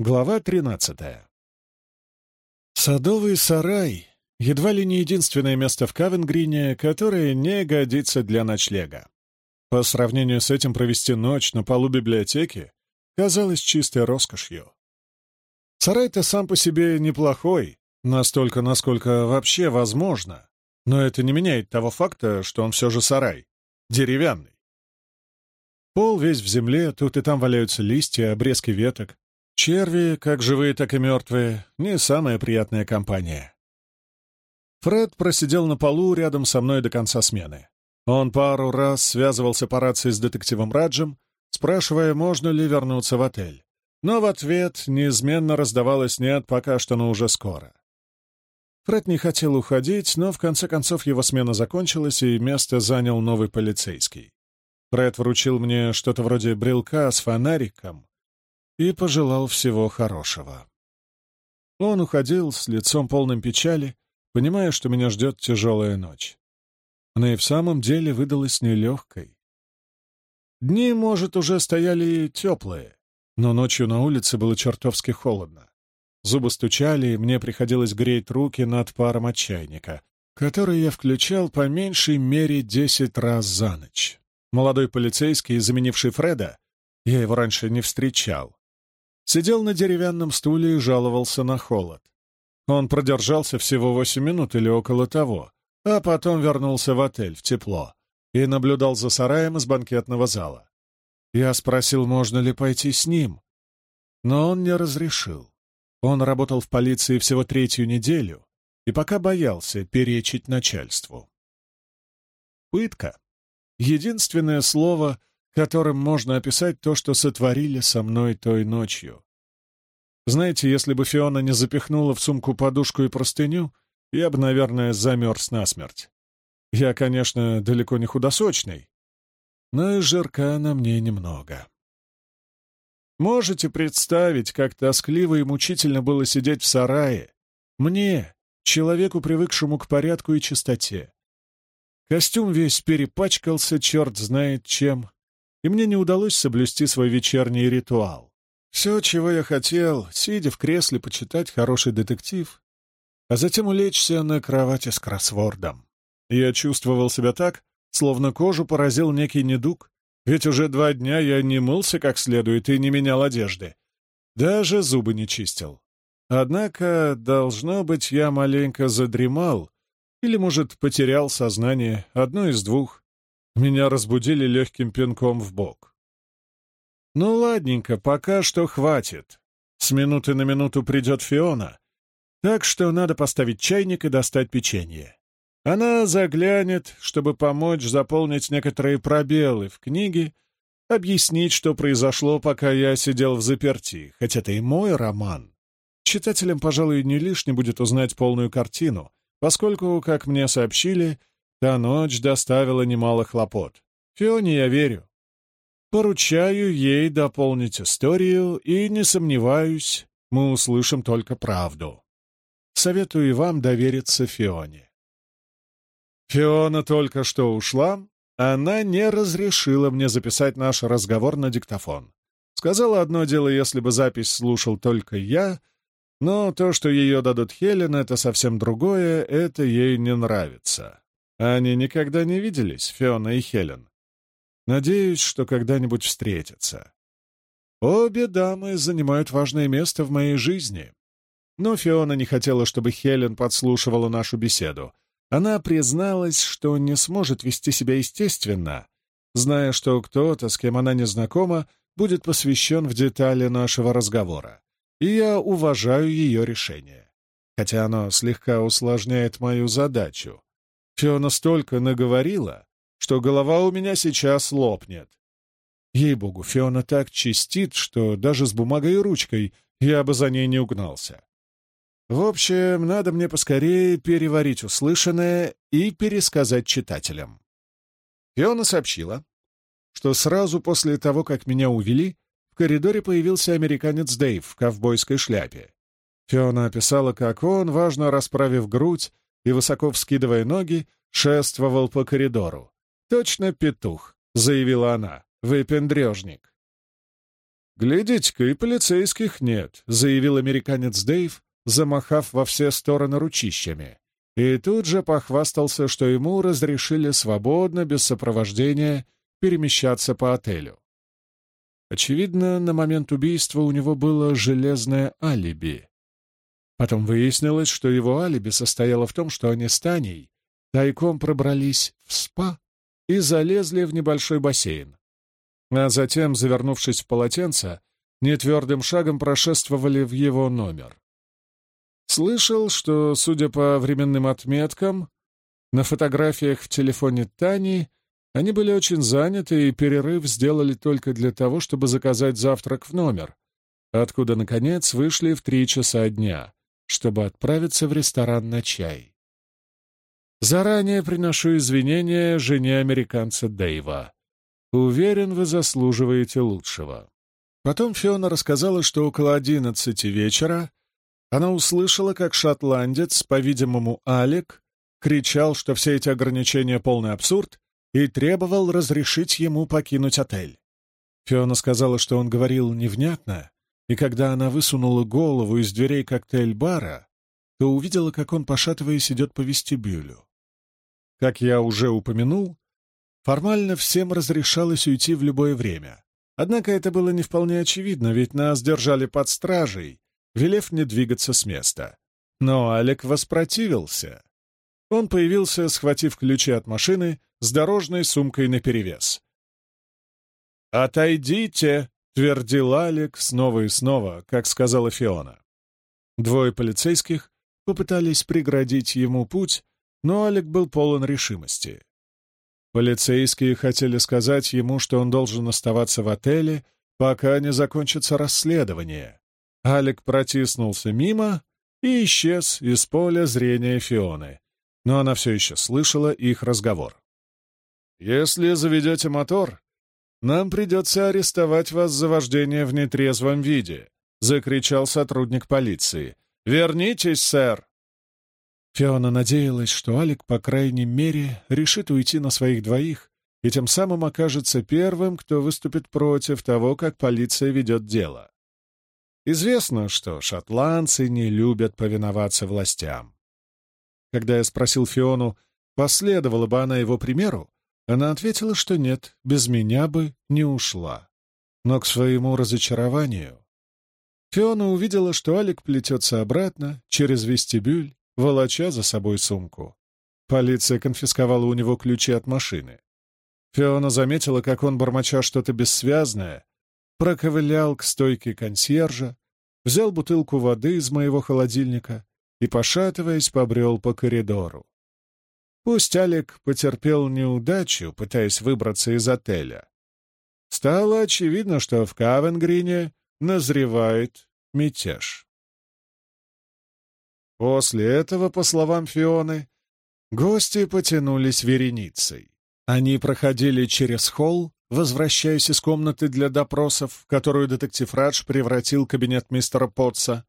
Глава 13. Садовый сарай — едва ли не единственное место в Кавенгрине, которое не годится для ночлега. По сравнению с этим провести ночь на полу библиотеки казалось чистой роскошью. Сарай-то сам по себе неплохой, настолько, насколько вообще возможно, но это не меняет того факта, что он все же сарай, деревянный. Пол весь в земле, тут и там валяются листья, обрезки веток, Черви, как живые, так и мертвые, не самая приятная компания. Фред просидел на полу рядом со мной до конца смены. Он пару раз связывался по рации с детективом Раджем, спрашивая, можно ли вернуться в отель. Но в ответ неизменно раздавалось «нет, пока что, но уже скоро». Фред не хотел уходить, но в конце концов его смена закончилась, и место занял новый полицейский. Фред вручил мне что-то вроде брелка с фонариком, и пожелал всего хорошего. Он уходил с лицом полным печали, понимая, что меня ждет тяжелая ночь. Она и в самом деле выдалась нелегкой. Дни, может, уже стояли теплые, но ночью на улице было чертовски холодно. Зубы стучали, и мне приходилось греть руки над паром от чайника, который я включал по меньшей мере десять раз за ночь. Молодой полицейский, заменивший Фреда, я его раньше не встречал, сидел на деревянном стуле и жаловался на холод. Он продержался всего восемь минут или около того, а потом вернулся в отель, в тепло, и наблюдал за сараем из банкетного зала. Я спросил, можно ли пойти с ним, но он не разрешил. Он работал в полиции всего третью неделю и пока боялся перечить начальству. Пытка — единственное слово, которым можно описать то, что сотворили со мной той ночью. Знаете, если бы Фиона не запихнула в сумку подушку и простыню, я бы, наверное, замерз насмерть. Я, конечно, далеко не худосочный, но и жирка на мне немного. Можете представить, как тоскливо и мучительно было сидеть в сарае? Мне, человеку, привыкшему к порядку и чистоте. Костюм весь перепачкался, черт знает чем, и мне не удалось соблюсти свой вечерний ритуал. Все, чего я хотел, сидя в кресле, почитать хороший детектив, а затем улечься на кровати с кроссвордом. Я чувствовал себя так, словно кожу поразил некий недуг, ведь уже два дня я не мылся как следует и не менял одежды. Даже зубы не чистил. Однако, должно быть, я маленько задремал или, может, потерял сознание, одно из двух. Меня разбудили легким пинком в бок. Ну, ладненько, пока что хватит. С минуты на минуту придет Фиона, так что надо поставить чайник и достать печенье. Она заглянет, чтобы помочь заполнить некоторые пробелы в книге, объяснить, что произошло, пока я сидел в заперти, хоть это и мой роман. Читателям, пожалуй, не лишне будет узнать полную картину, поскольку, как мне сообщили, Та ночь доставила немало хлопот. Фионе я верю. Поручаю ей дополнить историю, и не сомневаюсь, мы услышим только правду. Советую и вам довериться Фионе. Фиона только что ушла, она не разрешила мне записать наш разговор на диктофон. Сказала одно дело, если бы запись слушал только я, но то, что ее дадут Хелен, это совсем другое, это ей не нравится. Они никогда не виделись, Фиона и Хелен. Надеюсь, что когда-нибудь встретятся. Обе дамы занимают важное место в моей жизни. Но Фиона не хотела, чтобы Хелен подслушивала нашу беседу. Она призналась, что не сможет вести себя естественно, зная, что кто-то, с кем она не знакома, будет посвящен в детали нашего разговора. И я уважаю ее решение, хотя оно слегка усложняет мою задачу. Фиона столько наговорила, что голова у меня сейчас лопнет. Ей-богу, Фиона так чистит, что даже с бумагой и ручкой я бы за ней не угнался. В общем, надо мне поскорее переварить услышанное и пересказать читателям. Фиона сообщила, что сразу после того, как меня увели, в коридоре появился американец Дэйв в ковбойской шляпе. Фиона описала, как он, важно расправив грудь, и, высоко вскидывая ноги, шествовал по коридору. «Точно петух», — заявила она, — «выпендрежник». «Глядите-ка, и полицейских нет», — заявил американец Дэйв, замахав во все стороны ручищами. И тут же похвастался, что ему разрешили свободно, без сопровождения, перемещаться по отелю. Очевидно, на момент убийства у него было железное алиби. Потом выяснилось, что его алиби состояло в том, что они с Таней тайком пробрались в спа и залезли в небольшой бассейн. А затем, завернувшись в полотенце, нетвердым шагом прошествовали в его номер. Слышал, что, судя по временным отметкам, на фотографиях в телефоне Тани они были очень заняты и перерыв сделали только для того, чтобы заказать завтрак в номер, откуда, наконец, вышли в три часа дня, чтобы отправиться в ресторан на чай. Заранее приношу извинения жене американца Дэйва. Уверен, вы заслуживаете лучшего. Потом Фиона рассказала, что около одиннадцати вечера она услышала, как шотландец, по-видимому, Алек, кричал, что все эти ограничения — полный абсурд, и требовал разрешить ему покинуть отель. Фиона сказала, что он говорил невнятно, и когда она высунула голову из дверей коктейль-бара, то увидела, как он, пошатываясь, идет по вестибюлю. Как я уже упомянул, формально всем разрешалось уйти в любое время. Однако это было не вполне очевидно, ведь нас держали под стражей, велев не двигаться с места. Но Алек воспротивился. Он появился, схватив ключи от машины, с дорожной сумкой наперевес. «Отойдите!» — твердил Алек снова и снова, как сказала Фиона. Двое полицейских попытались преградить ему путь, но Алек был полон решимости. Полицейские хотели сказать ему, что он должен оставаться в отеле, пока не закончится расследование. Алек протиснулся мимо и исчез из поля зрения Фионы, но она все еще слышала их разговор. «Если заведете мотор, нам придется арестовать вас за вождение в нетрезвом виде», — закричал сотрудник полиции. «Вернитесь, сэр!» Фиона надеялась, что Алик, по крайней мере, решит уйти на своих двоих и тем самым окажется первым, кто выступит против того, как полиция ведет дело. Известно, что шотландцы не любят повиноваться властям. Когда я спросил Фиону, последовала бы она его примеру, она ответила, что нет, без меня бы не ушла. Но к своему разочарованию Фиона увидела, что Алик плетется обратно, через вестибюль, волоча за собой сумку. Полиция конфисковала у него ключи от машины. Фиона заметила, как он, бормоча что-то бессвязное, проковылял к стойке консьержа, взял бутылку воды из моего холодильника и, пошатываясь, побрел по коридору. Пусть Алик потерпел неудачу, пытаясь выбраться из отеля. Стало очевидно, что в Кавенгрине назревает мятеж. После этого, по словам Фионы, гости потянулись вереницей. Они проходили через холл, возвращаясь из комнаты для допросов, в которую детектив Радж превратил кабинет мистера Потца.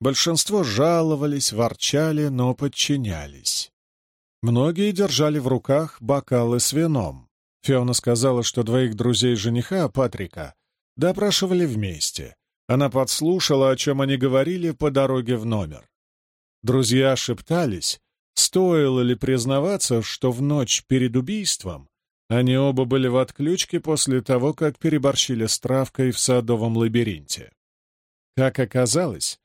Большинство жаловались, ворчали, но подчинялись. Многие держали в руках бокалы с вином. Фиона сказала, что двоих друзей жениха, Патрика, допрашивали вместе. Она подслушала, о чем они говорили по дороге в номер. Друзья шептались, стоило ли признаваться, что в ночь перед убийством они оба были в отключке после того, как переборщили с травкой в садовом лабиринте. Как оказалось,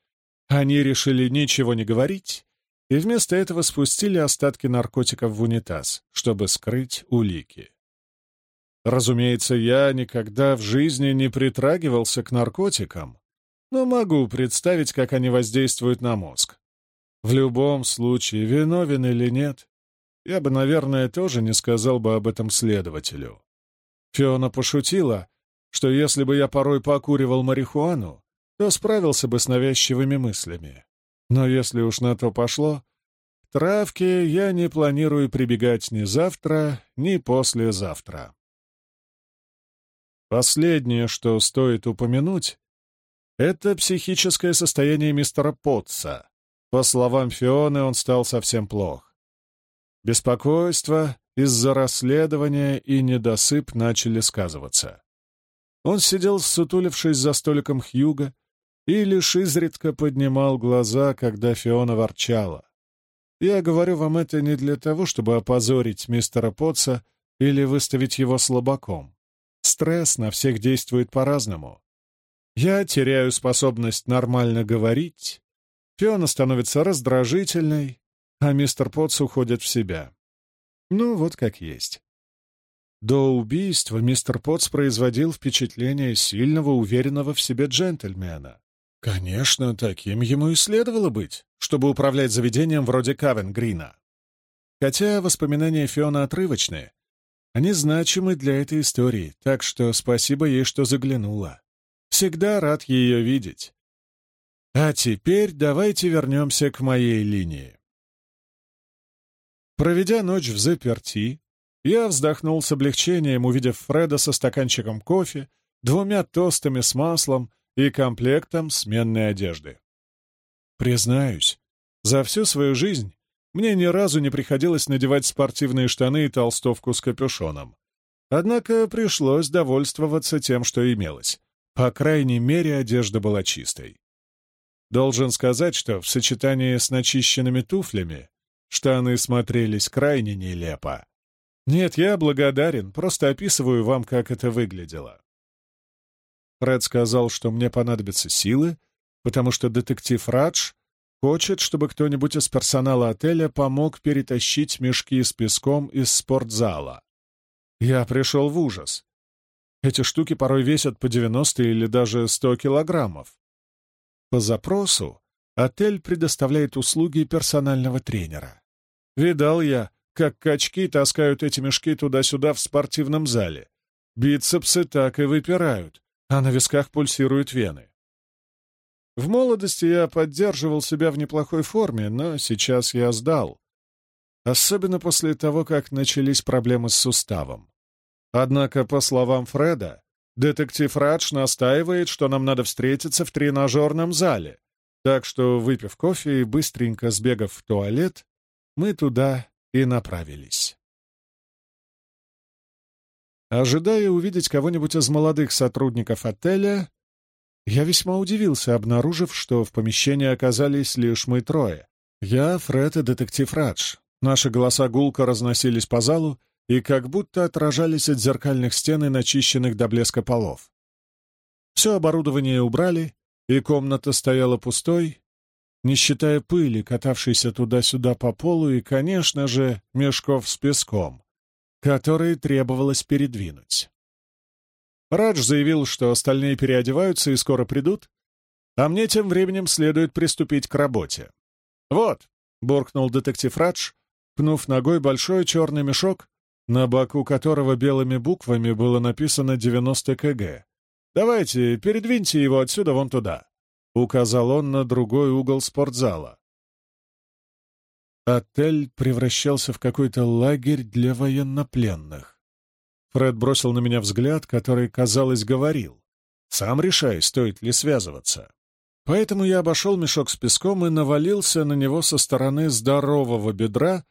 они решили ничего не говорить и вместо этого спустили остатки наркотиков в унитаз, чтобы скрыть улики. Разумеется, я никогда в жизни не притрагивался к наркотикам, но могу представить, как они воздействуют на мозг. В любом случае, виновен или нет, я бы, наверное, тоже не сказал бы об этом следователю. Фиона пошутила, что если бы я порой покуривал марихуану, то справился бы с навязчивыми мыслями. Но если уж на то пошло, к травке я не планирую прибегать ни завтра, ни послезавтра. Последнее, что стоит упомянуть, это психическое состояние мистера Потца. По словам Фионы, он стал совсем плох. Беспокойство из-за расследования и недосып начали сказываться. Он сидел, сутулившись за столиком Хьюга, и лишь изредка поднимал глаза, когда Фиона ворчала. Я говорю вам это не для того, чтобы опозорить мистера Потца или выставить его слабаком. Стресс на всех действует по-разному. Я теряю способность нормально говорить, Фиона становится раздражительной, а мистер Потц уходит в себя. Ну, вот как есть. До убийства мистер Потц производил впечатление сильного, уверенного в себе джентльмена. Конечно, таким ему и следовало быть, чтобы управлять заведением вроде Кавен Грина. Хотя воспоминания Фиона отрывочные, они значимы для этой истории, так что спасибо ей, что заглянула. Всегда рад ее видеть. А теперь давайте вернемся к моей линии. Проведя ночь в заперти, я вздохнул с облегчением, увидев Фреда со стаканчиком кофе, двумя тостами с маслом и комплектом сменной одежды. Признаюсь, за всю свою жизнь мне ни разу не приходилось надевать спортивные штаны и толстовку с капюшоном. Однако пришлось довольствоваться тем, что имелось. По крайней мере, одежда была чистой. Должен сказать, что в сочетании с начищенными туфлями штаны смотрелись крайне нелепо. Нет, я благодарен, просто описываю вам, как это выглядело. Фред сказал, что мне понадобятся силы, потому что детектив Радж хочет, чтобы кто-нибудь из персонала отеля помог перетащить мешки с песком из спортзала. Я пришел в ужас. Эти штуки порой весят по 90 или даже 100 килограммов. По запросу отель предоставляет услуги персонального тренера. Видал я, как качки таскают эти мешки туда-сюда в спортивном зале. Бицепсы так и выпирают, а на висках пульсируют вены. В молодости я поддерживал себя в неплохой форме, но сейчас я сдал. Особенно после того, как начались проблемы с суставом. Однако, по словам Фреда, детектив Радж настаивает, что нам надо встретиться в тренажерном зале, так что, выпив кофе и быстренько сбегав в туалет, мы туда и направились. Ожидая увидеть кого-нибудь из молодых сотрудников отеля, я весьма удивился, обнаружив, что в помещении оказались лишь мы трое. Я, Фред и детектив Радж. Наши голоса гулко разносились по залу и как будто отражались от зеркальных стен и начищенных до блеска полов. Все оборудование убрали, и комната стояла пустой, не считая пыли, катавшейся туда-сюда по полу, и, конечно же, мешков с песком, которые требовалось передвинуть. Радж заявил, что остальные переодеваются и скоро придут, а мне тем временем следует приступить к работе. «Вот», — буркнул детектив Радж, пнув ногой большой черный мешок, на боку которого белыми буквами было написано 90 кг. «Давайте, передвиньте его отсюда вон туда», — указал он на другой угол спортзала. Отель превращался в какой-то лагерь для военнопленных. Фред бросил на меня взгляд, который, казалось, говорил. «Сам решай, стоит ли связываться». Поэтому я обошел мешок с песком и навалился на него со стороны здорового бедра,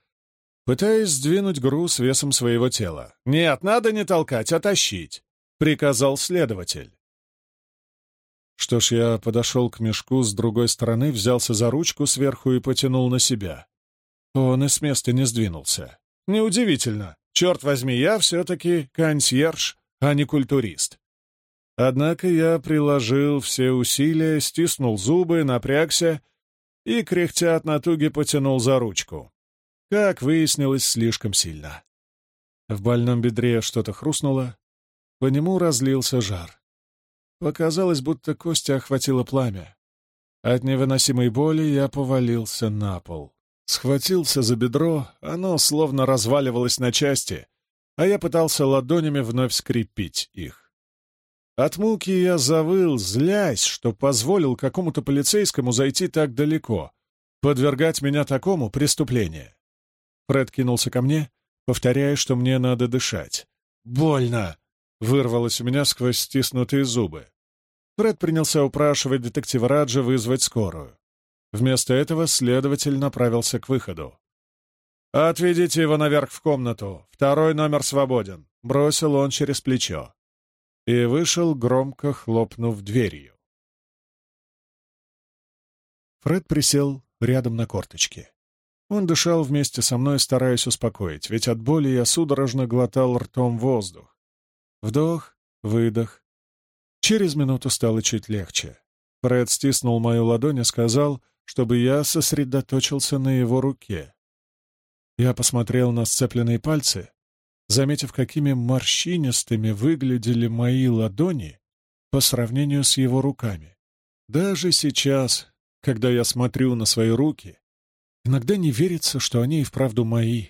пытаясь сдвинуть груз весом своего тела. «Нет, надо не толкать, а тащить», — приказал следователь. Что ж, я подошел к мешку с другой стороны, взялся за ручку сверху и потянул на себя. Он и с места не сдвинулся. Неудивительно. Черт возьми, я все-таки консьерж, а не культурист. Однако я приложил все усилия, стиснул зубы, напрягся и, кряхтя от натуги, потянул за ручку. Как выяснилось, слишком сильно. В больном бедре что-то хрустнуло, по нему разлился жар. Показалось, будто кости охватило пламя. От невыносимой боли я повалился на пол. Схватился за бедро, оно словно разваливалось на части, а я пытался ладонями вновь скрепить их. От муки я завыл, злясь, что позволил какому-то полицейскому зайти так далеко, подвергать меня такому преступлению. Фред кинулся ко мне, повторяя, что мне надо дышать. «Больно!» — вырвалось у меня сквозь стиснутые зубы. Фред принялся упрашивать детектива Раджа вызвать скорую. Вместо этого следователь направился к выходу. «Отведите его наверх в комнату. Второй номер свободен», — бросил он через плечо. и вышел, громко хлопнув дверью. Фред присел рядом на корточке. Он дышал вместе со мной, стараясь успокоить, ведь от боли я судорожно глотал ртом воздух. Вдох, выдох. Через минуту стало чуть легче. Фред стиснул мою ладонь и сказал, чтобы я сосредоточился на его руке. Я посмотрел на сцепленные пальцы, заметив, какими морщинистыми выглядели мои ладони по сравнению с его руками. Даже сейчас, когда я смотрю на свои руки, иногда не верится, что они и вправду мои.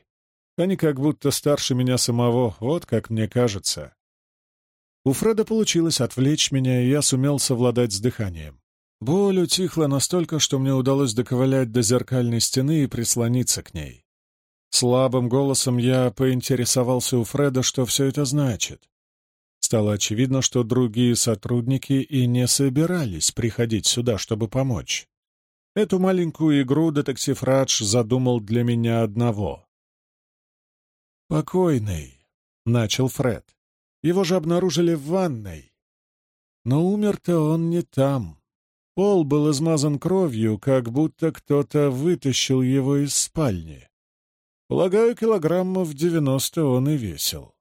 Они как будто старше меня самого, вот как мне кажется. У Фреда получилось отвлечь меня, и я сумел совладать с дыханием. Боль утихла настолько, что мне удалось доковылять до зеркальной стены и прислониться к ней. Слабым голосом я поинтересовался у Фреда, что все это значит. Стало очевидно, что другие сотрудники и не собирались приходить сюда, чтобы помочь. Эту маленькую игру детектив Радж задумал для меня одного. «Покойный», — начал Фред. «Его же обнаружили в ванной. Но умер-то он не там. Пол был измазан кровью, как будто кто-то вытащил его из спальни. Полагаю, килограммов девяносто он и весил.